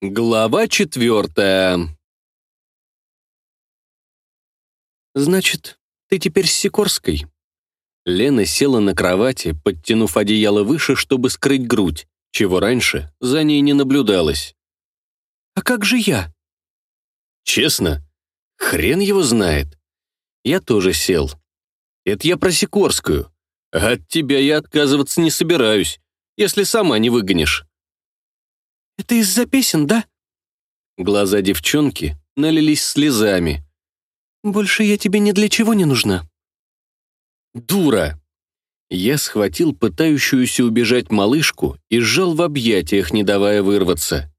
Глава четвертая. «Значит, ты теперь с Сикорской?» Лена села на кровати, подтянув одеяло выше, чтобы скрыть грудь, чего раньше за ней не наблюдалось. «А как же я?» «Честно, хрен его знает. Я тоже сел. Это я про Сикорскую. От тебя я отказываться не собираюсь, если сама не выгонишь». «Это из-за песен, да?» Глаза девчонки налились слезами. «Больше я тебе ни для чего не нужна». «Дура!» Я схватил пытающуюся убежать малышку и сжал в объятиях, не давая вырваться.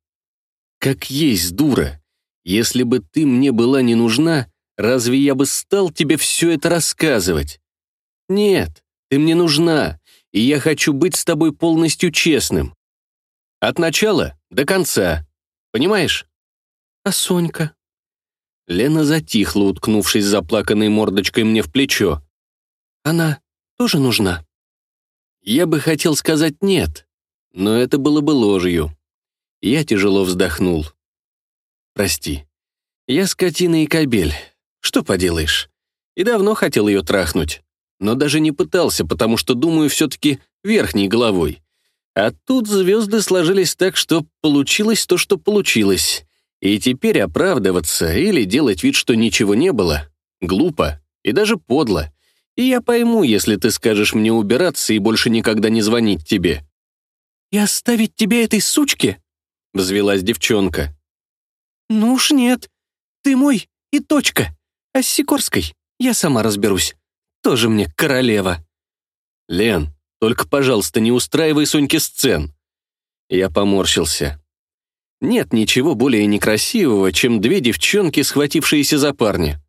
«Как есть, дура! Если бы ты мне была не нужна, разве я бы стал тебе все это рассказывать? Нет, ты мне нужна, и я хочу быть с тобой полностью честным. От начала до конца. Понимаешь? А Сонька? Лена затихла, уткнувшись заплаканной мордочкой мне в плечо. Она тоже нужна? Я бы хотел сказать «нет», но это было бы ложью. Я тяжело вздохнул. Прости. Я скотина и кобель. Что поделаешь? И давно хотел ее трахнуть. Но даже не пытался, потому что думаю все-таки верхней головой. А тут звезды сложились так, что получилось то, что получилось. И теперь оправдываться или делать вид, что ничего не было, глупо и даже подло. И я пойму, если ты скажешь мне убираться и больше никогда не звонить тебе. «И оставить тебя этой сучке?» — взвелась девчонка. «Ну уж нет. Ты мой и точка. А с Сикорской я сама разберусь. Тоже мне королева». «Лен, только, пожалуйста, не устраивай Соньке сцен». Я поморщился. Нет ничего более некрасивого, чем две девчонки, схватившиеся за парня.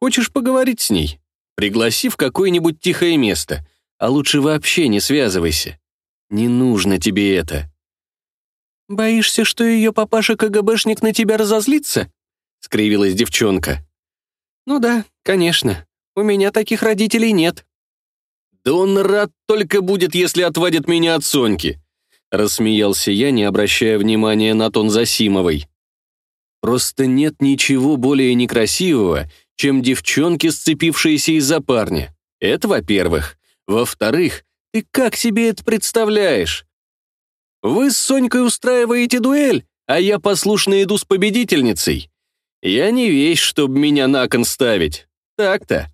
Хочешь поговорить с ней? Пригласи в какое-нибудь тихое место, а лучше вообще не связывайся. Не нужно тебе это. «Боишься, что ее папаша-КГБшник на тебя разозлится?» — скривилась девчонка. «Ну да, конечно. У меня таких родителей нет». «Да он рад только будет, если отвадит меня от Соньки», рассмеялся я, не обращая внимания на тон Засимовой. «Просто нет ничего более некрасивого, чем девчонки, сцепившиеся из-за парня. Это во-первых. Во-вторых, ты как себе это представляешь? Вы с Сонькой устраиваете дуэль, а я послушно иду с победительницей. Я не вещь, чтобы меня на кон ставить. Так-то.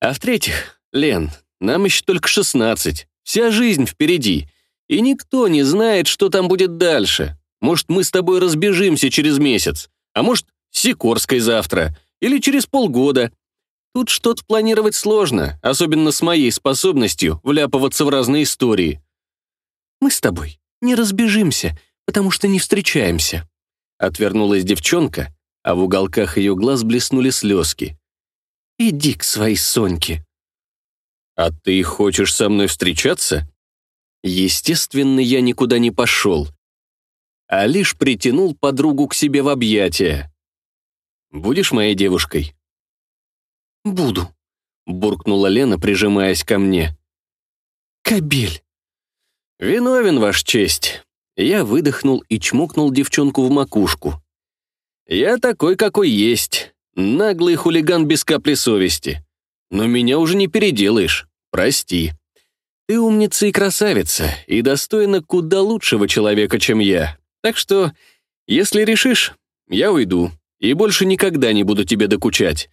А в-третьих, Лен, нам еще только шестнадцать. Вся жизнь впереди. И никто не знает, что там будет дальше. Может, мы с тобой разбежимся через месяц. А может, Сикорской завтра. Или через полгода. Тут что-то планировать сложно, особенно с моей способностью вляпываться в разные истории. Мы с тобой не разбежимся, потому что не встречаемся. Отвернулась девчонка, а в уголках ее глаз блеснули слезки. Иди к своей Соньке. «А ты хочешь со мной встречаться?» Естественно, я никуда не пошел, а лишь притянул подругу к себе в объятия. «Будешь моей девушкой?» «Буду», — буркнула Лена, прижимаясь ко мне. «Кобель!» «Виновен, ваш честь!» Я выдохнул и чмокнул девчонку в макушку. «Я такой, какой есть. Наглый хулиган без капли совести но меня уже не переделаешь. Прости. Ты умница и красавица, и достойна куда лучшего человека, чем я. Так что, если решишь, я уйду, и больше никогда не буду тебе докучать.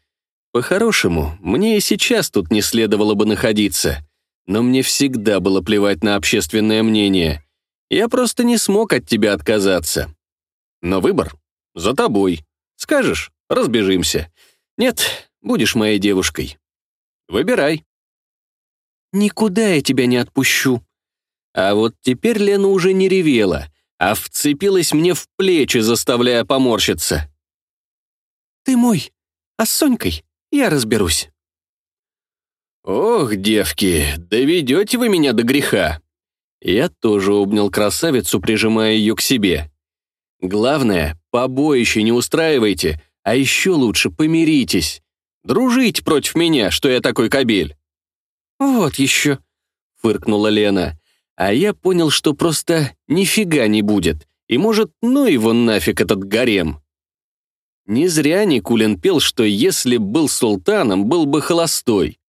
По-хорошему, мне и сейчас тут не следовало бы находиться, но мне всегда было плевать на общественное мнение. Я просто не смог от тебя отказаться. Но выбор за тобой. Скажешь — разбежимся. Нет, будешь моей девушкой. Выбирай». «Никуда я тебя не отпущу». А вот теперь Лена уже не ревела, а вцепилась мне в плечи, заставляя поморщиться. «Ты мой, а с Сонькой я разберусь». «Ох, девки, доведете вы меня до греха!» Я тоже обнял красавицу, прижимая ее к себе. «Главное, побоище не устраивайте, а еще лучше помиритесь. Дружить против меня, что я такой кобель». «Вот еще», — фыркнула Лена. А я понял, что просто нифига не будет, И может, ну его нафиг этот гарем. Не зря Никулин пел, что если был султаном, был бы холостой.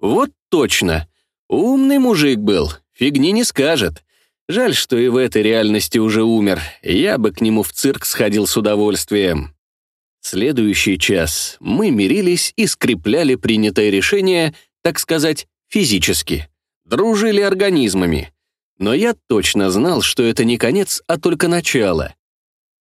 Вот точно. Умный мужик был, фигни не скажет. Жаль, что и в этой реальности уже умер. Я бы к нему в цирк сходил с удовольствием. Следующий час мы мирились и скрепляли принятое решение, так сказать, физически. Дружили организмами. Но я точно знал, что это не конец, а только начало.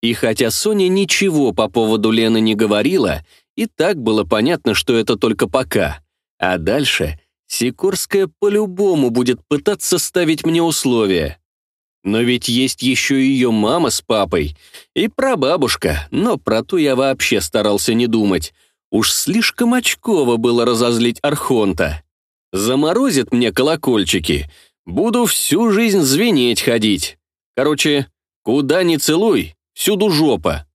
И хотя Соня ничего по поводу Лены не говорила, и так было понятно, что это только пока. А дальше Сикорская по-любому будет пытаться ставить мне условия. Но ведь есть еще ее мама с папой и прабабушка, но про ту я вообще старался не думать. Уж слишком очково было разозлить Архонта. Заморозит мне колокольчики, буду всю жизнь звенеть ходить. Короче, куда ни целуй, всюду жопа.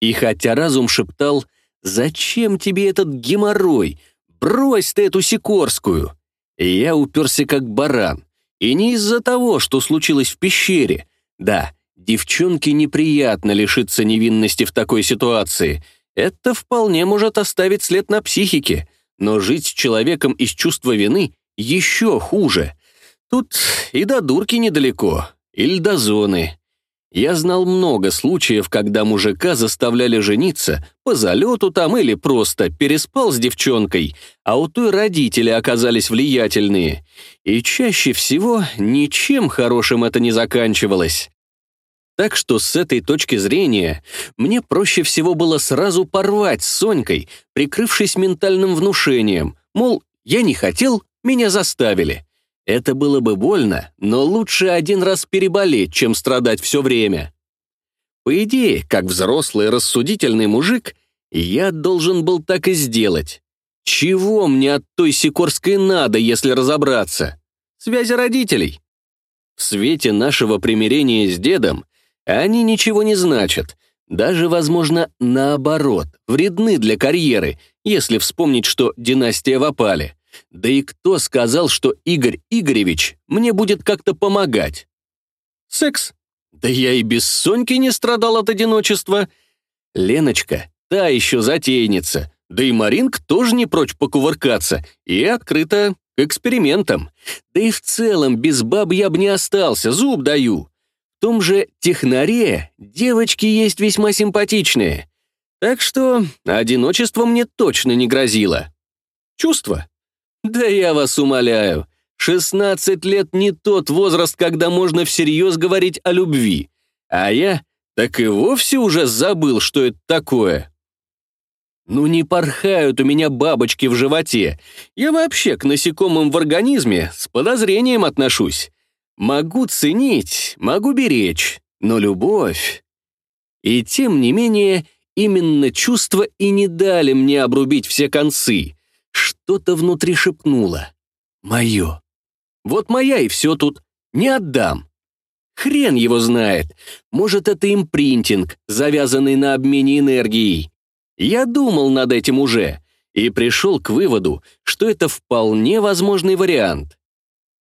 И хотя разум шептал, «Зачем тебе этот геморрой? Брось ты эту Сикорскую!» Я уперся как баран. И не из-за того, что случилось в пещере. Да, девчонке неприятно лишиться невинности в такой ситуации. Это вполне может оставить след на психике. Но жить с человеком из чувства вины еще хуже. Тут и до дурки недалеко, или до зоны. Я знал много случаев, когда мужика заставляли жениться по залету там или просто переспал с девчонкой, а у той родители оказались влиятельные. И чаще всего ничем хорошим это не заканчивалось. Так что с этой точки зрения мне проще всего было сразу порвать с Сонькой, прикрывшись ментальным внушением, мол, я не хотел, меня заставили. Это было бы больно, но лучше один раз переболеть, чем страдать все время. По идее, как взрослый рассудительный мужик, я должен был так и сделать. Чего мне от той Сикорской надо, если разобраться? Связи родителей. В свете нашего примирения с дедом они ничего не значат, даже, возможно, наоборот, вредны для карьеры, если вспомнить, что династия в опале. Да и кто сказал, что Игорь Игоревич мне будет как-то помогать? Секс? Да я и без Соньки не страдал от одиночества. Леночка, та еще затейница. Да и Маринк тоже не прочь покувыркаться и открыта к экспериментам. Да и в целом без баб я бы не остался, зуб даю. Том же технаре девочки есть весьма симпатичные. Так что одиночество мне точно не грозило. Чувство? Да я вас умоляю, 16 лет не тот возраст, когда можно всерьез говорить о любви. А я так и вовсе уже забыл, что это такое. Ну не порхают у меня бабочки в животе. Я вообще к насекомым в организме с подозрением отношусь. Могу ценить, могу беречь, но любовь... И тем не менее, именно чувства и не дали мне обрубить все концы. Что-то внутри шепнуло. «Мое». Вот моя и все тут. Не отдам. Хрен его знает. Может, это импринтинг, завязанный на обмене энергией. Я думал над этим уже и пришел к выводу, что это вполне возможный вариант.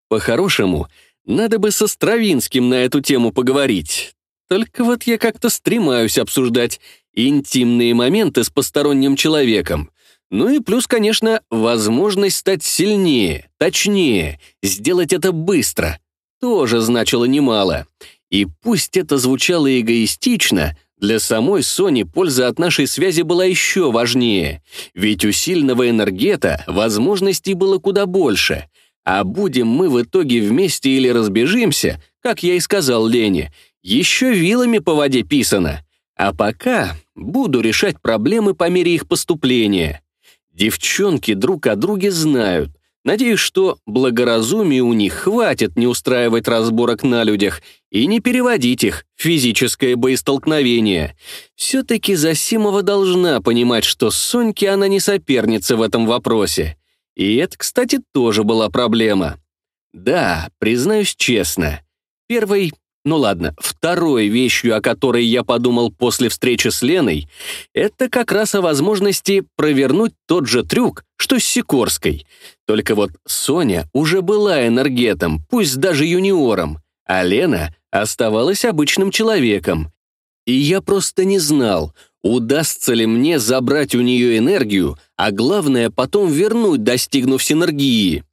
По-хорошему, надо бы со Стравинским на эту тему поговорить. Только вот я как-то стремаюсь обсуждать интимные моменты с посторонним человеком, ну и плюс, конечно, возможность стать сильнее, точнее, сделать это быстро. Тоже значило немало. И пусть это звучало эгоистично, для самой Сони польза от нашей связи была еще важнее, ведь у сильного энергета возможностей было куда больше. А будем мы в итоге вместе или разбежимся, как я и сказал Лене, еще вилами по воде писано. А пока буду решать проблемы по мере их поступления. Девчонки друг о друге знают. Надеюсь, что благоразумия у них хватит не устраивать разборок на людях и не переводить их в физическое боестолкновение. Все-таки Засимова должна понимать, что Соньке она не соперница в этом вопросе. И это, кстати, тоже была проблема. Да, признаюсь честно. Первой ну ладно, второй вещью, о которой я подумал после встречи с Леной, это как раз о возможности провернуть тот же трюк, что с Сикорской. Только вот Соня уже была энергетом, пусть даже юниором, а Лена оставалась обычным человеком. И я просто не знал, удастся ли мне забрать у нее энергию, а главное потом вернуть, достигнув синергии.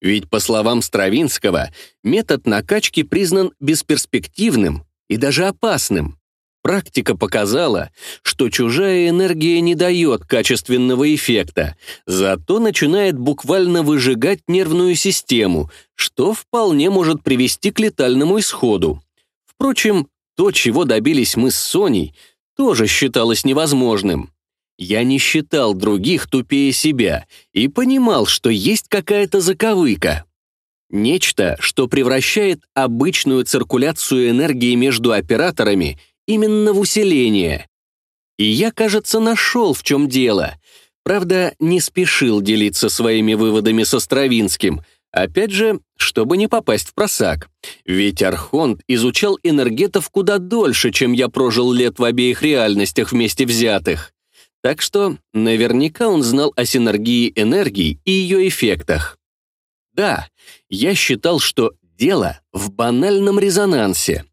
Ведь, по словам Стравинского, метод накачки признан бесперспективным и даже опасным. Практика показала, что чужая энергия не дает качественного эффекта, зато начинает буквально выжигать нервную систему, что вполне может привести к летальному исходу. Впрочем, то, чего добились мы с Соней, тоже считалось невозможным. Я не считал других тупее себя и понимал, что есть какая-то заковыка. Нечто, что превращает обычную циркуляцию энергии между операторами – именно в усиление. И я, кажется, нашел, в чем дело. Правда, не спешил делиться своими выводами со Стравинским, опять же, чтобы не попасть в просак. Ведь Архонт изучал энергетов куда дольше, чем я прожил лет в обеих реальностях вместе взятых. Так что наверняка он знал о синергии энергии и ее эффектах. Да, я считал, что дело в банальном резонансе.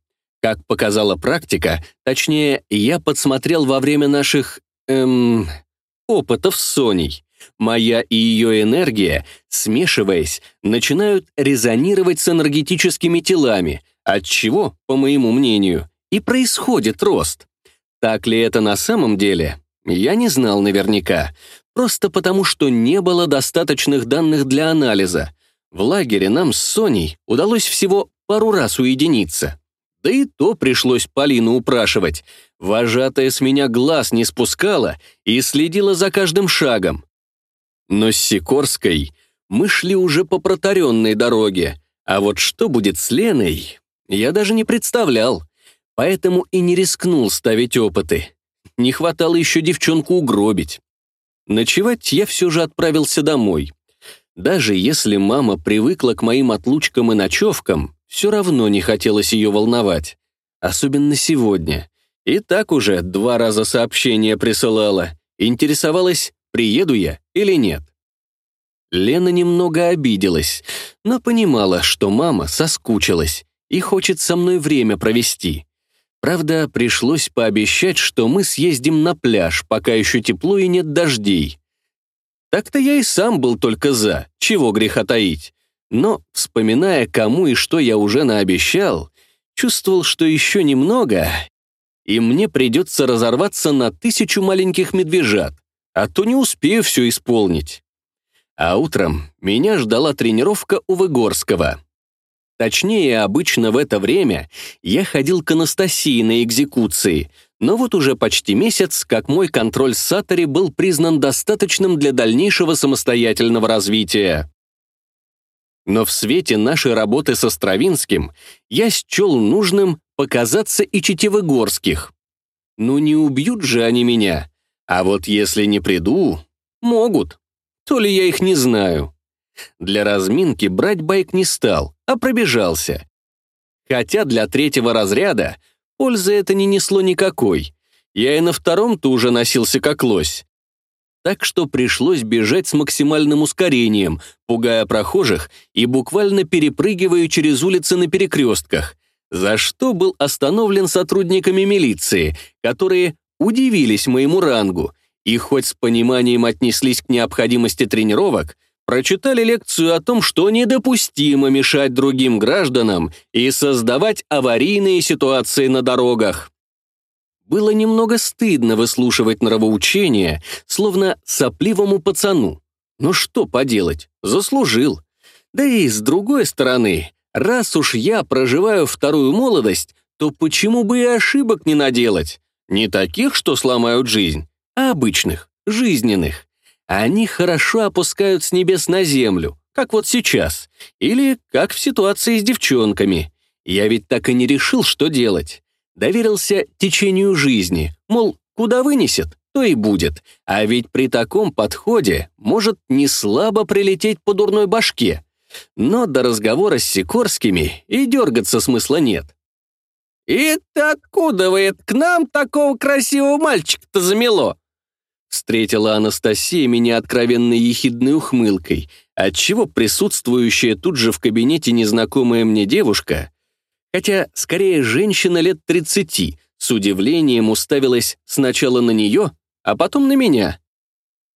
Как показала практика, точнее, я подсмотрел во время наших, эм, опытов с Соней. Моя и ее энергия, смешиваясь, начинают резонировать с энергетическими телами, от чего, по моему мнению, и происходит рост. Так ли это на самом деле? Я не знал наверняка, просто потому что не было достаточных данных для анализа. В лагере нам с Соней удалось всего пару раз уединиться. Да и то пришлось Полину упрашивать. Вожатая с меня глаз не спускала и следила за каждым шагом. Но с Сикорской мы шли уже по протаренной дороге, а вот что будет с Леной, я даже не представлял, поэтому и не рискнул ставить опыты. Не хватало еще девчонку угробить. Ночевать я все же отправился домой. Даже если мама привыкла к моим отлучкам и ночевкам, все равно не хотелось ее волновать. Особенно сегодня. И так уже два раза сообщение присылала. Интересовалась, приеду я или нет. Лена немного обиделась, но понимала, что мама соскучилась и хочет со мной время провести. Правда, пришлось пообещать, что мы съездим на пляж, пока еще тепло и нет дождей. Так-то я и сам был только за, чего греха таить. Но, вспоминая, кому и что я уже наобещал, чувствовал, что еще немного, и мне придется разорваться на тысячу маленьких медвежат, а то не успею все исполнить. А утром меня ждала тренировка у Выгорского. Точнее, обычно в это время я ходил к Анастасии на экзекуции, но вот уже почти месяц, как мой контроль Сатори был признан достаточным для дальнейшего самостоятельного развития. Но в свете нашей работы со Стравинским я счел нужным показаться и Читевыгорских. Ну не убьют же они меня. А вот если не приду, могут. То ли я их не знаю. Для разминки брать байк не стал, а пробежался. Хотя для третьего разряда пользы это не несло никакой. Я и на втором-то уже носился как лось так что пришлось бежать с максимальным ускорением, пугая прохожих и буквально перепрыгивая через улицы на перекрестках, за что был остановлен сотрудниками милиции, которые удивились моему рангу и хоть с пониманием отнеслись к необходимости тренировок, прочитали лекцию о том, что недопустимо мешать другим гражданам и создавать аварийные ситуации на дорогах. Было немного стыдно выслушивать нравоучения, словно сопливому пацану. Но что поделать, заслужил. Да и с другой стороны, раз уж я проживаю вторую молодость, то почему бы и ошибок не наделать? Не таких, что сломают жизнь, а обычных, жизненных. Они хорошо опускают с небес на землю, как вот сейчас, или как в ситуации с девчонками. Я ведь так и не решил, что делать доверился течению жизни, мол, куда вынесет, то и будет, а ведь при таком подходе может не слабо прилететь по дурной башке. Но до разговора с Сикорскими и дергаться смысла нет. «И-то откуда вы к нам такого красивого мальчика-то замело?» Встретила Анастасия меня откровенно ехидной ухмылкой, отчего присутствующая тут же в кабинете незнакомая мне девушка хотя скорее женщина лет 30 с удивлением уставилась сначала на нее, а потом на меня.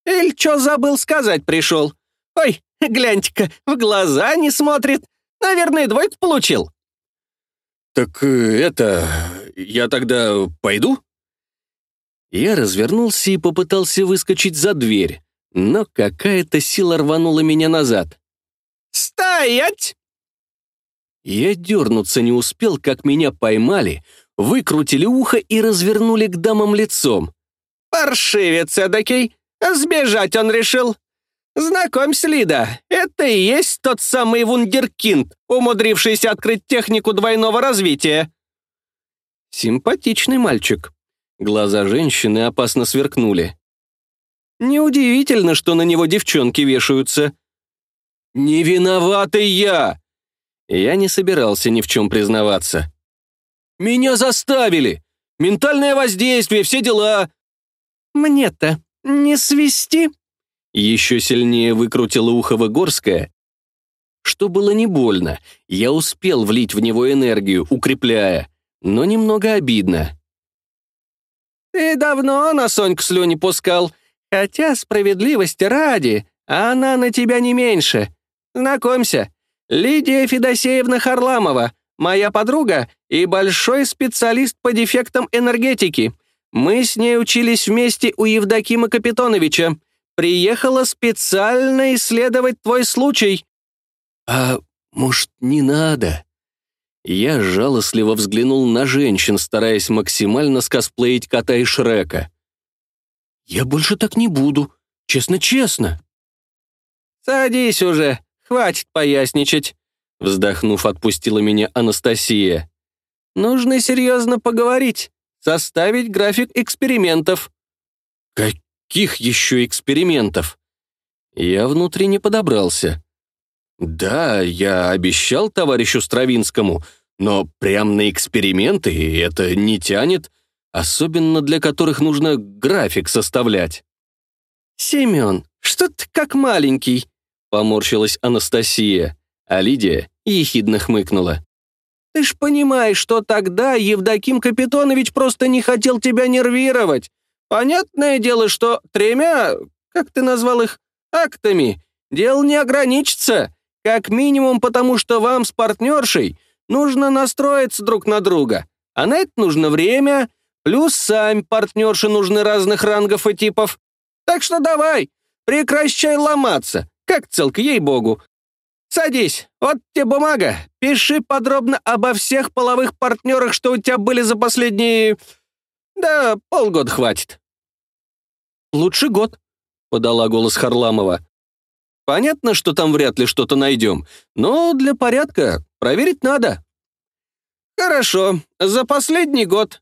«Эль, чё забыл сказать пришел? Ой, гляньте-ка, в глаза не смотрит. Наверное, двойку получил». «Так э, это... я тогда пойду?» Я развернулся и попытался выскочить за дверь, но какая-то сила рванула меня назад. «Стоять!» Я дернуться не успел, как меня поймали, выкрутили ухо и развернули к дамам лицом. «Паршивец эдакий! Сбежать он решил! Знакомься, Лида, это и есть тот самый вундеркинд, умудрившийся открыть технику двойного развития!» Симпатичный мальчик. Глаза женщины опасно сверкнули. Неудивительно, что на него девчонки вешаются. «Не виноватый я!» Я не собирался ни в чем признаваться. «Меня заставили! Ментальное воздействие, все дела!» «Мне-то не свисти!» Еще сильнее выкрутила ухо Выгорская. Что было не больно, я успел влить в него энергию, укрепляя, но немного обидно. «Ты давно на Соньку слюни пускал, хотя справедливости ради, она на тебя не меньше. Знакомься, Лидия Федосеевна Харламова, моя подруга и большой специалист по дефектам энергетики. Мы с ней учились вместе у Евдокима Капитоновича. Приехала специально исследовать твой случай». «А может, не надо?» Я жалостливо взглянул на женщин, стараясь максимально скосплеить кота и Шрека. «Я больше так не буду, честно-честно». «Садись уже, хватит поясничать», — вздохнув, отпустила меня Анастасия. «Нужно серьезно поговорить, составить график экспериментов». «Каких еще экспериментов?» Я внутренне подобрался. Да, я обещал товарищу Стравинскому, но прям на эксперименты это не тянет, особенно для которых нужно график составлять. «Семен, что ты как маленький?» — поморщилась Анастасия, а Лидия ехидно хмыкнула. «Ты ж понимаешь, что тогда Евдоким Капитонович просто не хотел тебя нервировать. Понятное дело, что тремя, как ты назвал их, актами, дело не ограничится. Как минимум потому, что вам с партнершей нужно настроиться друг на друга, а на это нужно время, плюс сами партнерши нужны разных рангов и типов. Так что давай, прекращай ломаться, как целка, ей-богу. Садись, вот тебе бумага, пиши подробно обо всех половых партнерах, что у тебя были за последние... Да, полгода хватит. «Лучше год», — подала голос Харламова. Понятно, что там вряд ли что-то найдем, но для порядка проверить надо. Хорошо, за последний год.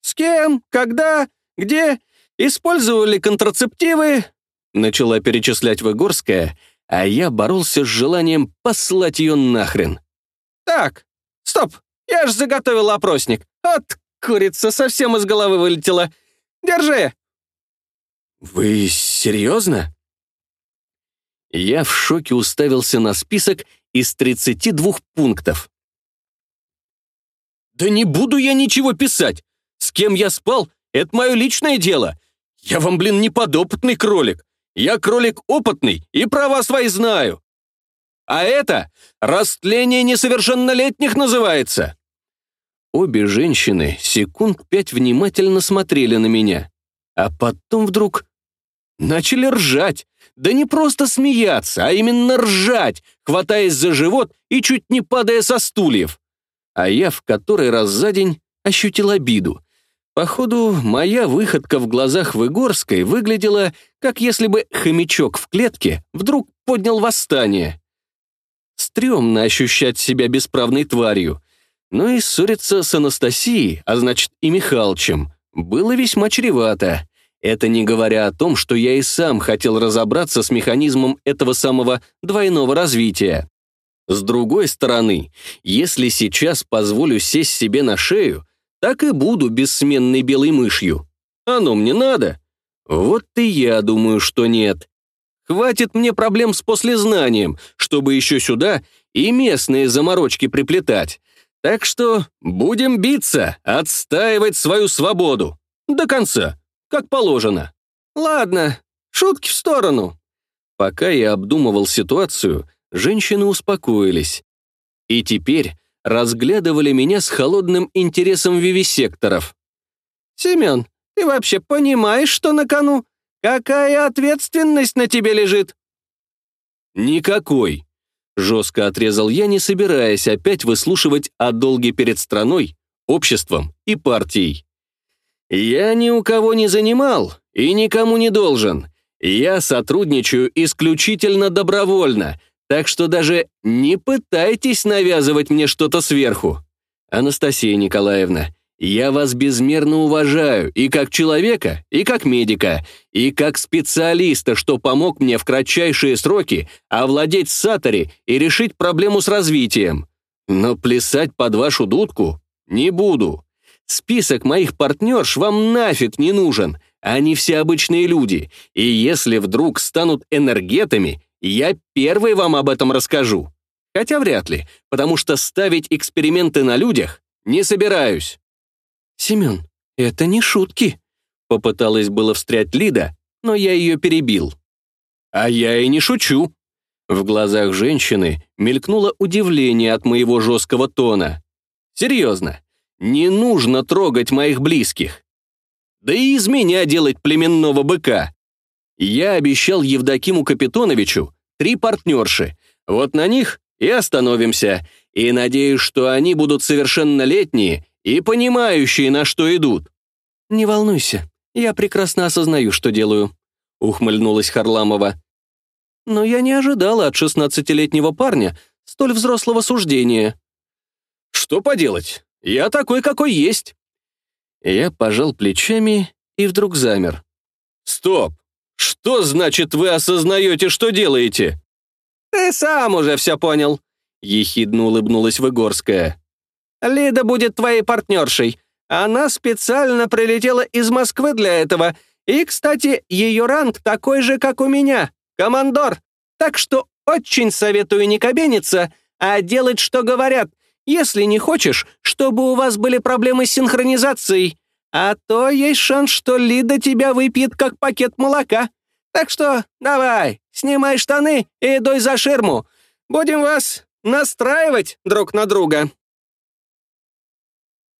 С кем, когда, где, использовали контрацептивы? Начала перечислять Выгорская, а я боролся с желанием послать ее нахрен. Так, стоп, я ж заготовил опросник. От курица совсем из головы вылетела. Держи. Вы серьезно? Я в шоке уставился на список из 32 пунктов. «Да не буду я ничего писать! С кем я спал, это мое личное дело! Я вам, блин, не подопытный кролик! Я кролик опытный и права свои знаю! А это растление несовершеннолетних называется!» Обе женщины секунд пять внимательно смотрели на меня, а потом вдруг начали ржать, да не просто смеяться, а именно ржать, хватаясь за живот и чуть не падая со стульев. А я в который раз за день ощутил обиду. Походу, моя выходка в глазах Выгорской выглядела, как если бы хомячок в клетке вдруг поднял восстание. Стремно ощущать себя бесправной тварью. Но и ссориться с Анастасией, а значит и Михалычем, было весьма чревато. Это не говоря о том, что я и сам хотел разобраться с механизмом этого самого двойного развития. С другой стороны, если сейчас позволю сесть себе на шею, так и буду бессменной белой мышью. Оно мне надо? Вот и я думаю, что нет. Хватит мне проблем с послезнанием, чтобы еще сюда и местные заморочки приплетать. Так что будем биться, отстаивать свою свободу. До конца, как положено. Ладно, шутки в сторону. Пока я обдумывал ситуацию, женщины успокоились. И теперь разглядывали меня с холодным интересом вивисекторов. «Семен, ты вообще понимаешь, что на кону? Какая ответственность на тебе лежит?» «Никакой», — жестко отрезал я, не собираясь опять выслушивать о долге перед страной, обществом и партией. «Я ни у кого не занимал и никому не должен. Я сотрудничаю исключительно добровольно, так что даже не пытайтесь навязывать мне что-то сверху. Анастасия Николаевна, я вас безмерно уважаю и как человека, и как медика, и как специалиста, что помог мне в кратчайшие сроки овладеть сатори и решить проблему с развитием. Но плясать под вашу дудку не буду. Список моих партнерш вам нафиг не нужен. Они все обычные люди, и если вдруг станут энергетами, я первый вам об этом расскажу. Хотя вряд ли, потому что ставить эксперименты на людях не собираюсь. «Семен, это не шутки», — попыталась было встрять Лида, но я ее перебил. «А я и не шучу». В глазах женщины мелькнуло удивление от моего жесткого тона. «Серьезно, не нужно трогать моих близких. Да и из меня делать племенного быка. Я обещал Евдокиму Капитоновичу три партнерши. Вот на них и остановимся. И надеюсь, что они будут совершеннолетние и понимающие, на что идут». «Не волнуйся, я прекрасно осознаю, что делаю», — ухмыльнулась Харламова. «Но я не ожидала от шестнадцатилетнего парня столь взрослого суждения». «Что поделать? Я такой, какой есть». Я пожал плечами и вдруг замер. «Стоп! Что значит вы осознаете, что делаете?» «Ты сам уже все понял», — ехидно улыбнулась Выгорская. Лида будет твоей партнершей. Она специально прилетела из Москвы для этого. И, кстати, ее ранг такой же, как у меня. Командор. Так что очень советую не кабениться, а делать, что говорят, если не хочешь, чтобы у вас были проблемы с синхронизацией. А то есть шанс, что Лида тебя выпьет, как пакет молока. Так что давай, снимай штаны и дуй за ширму. Будем вас настраивать друг на друга».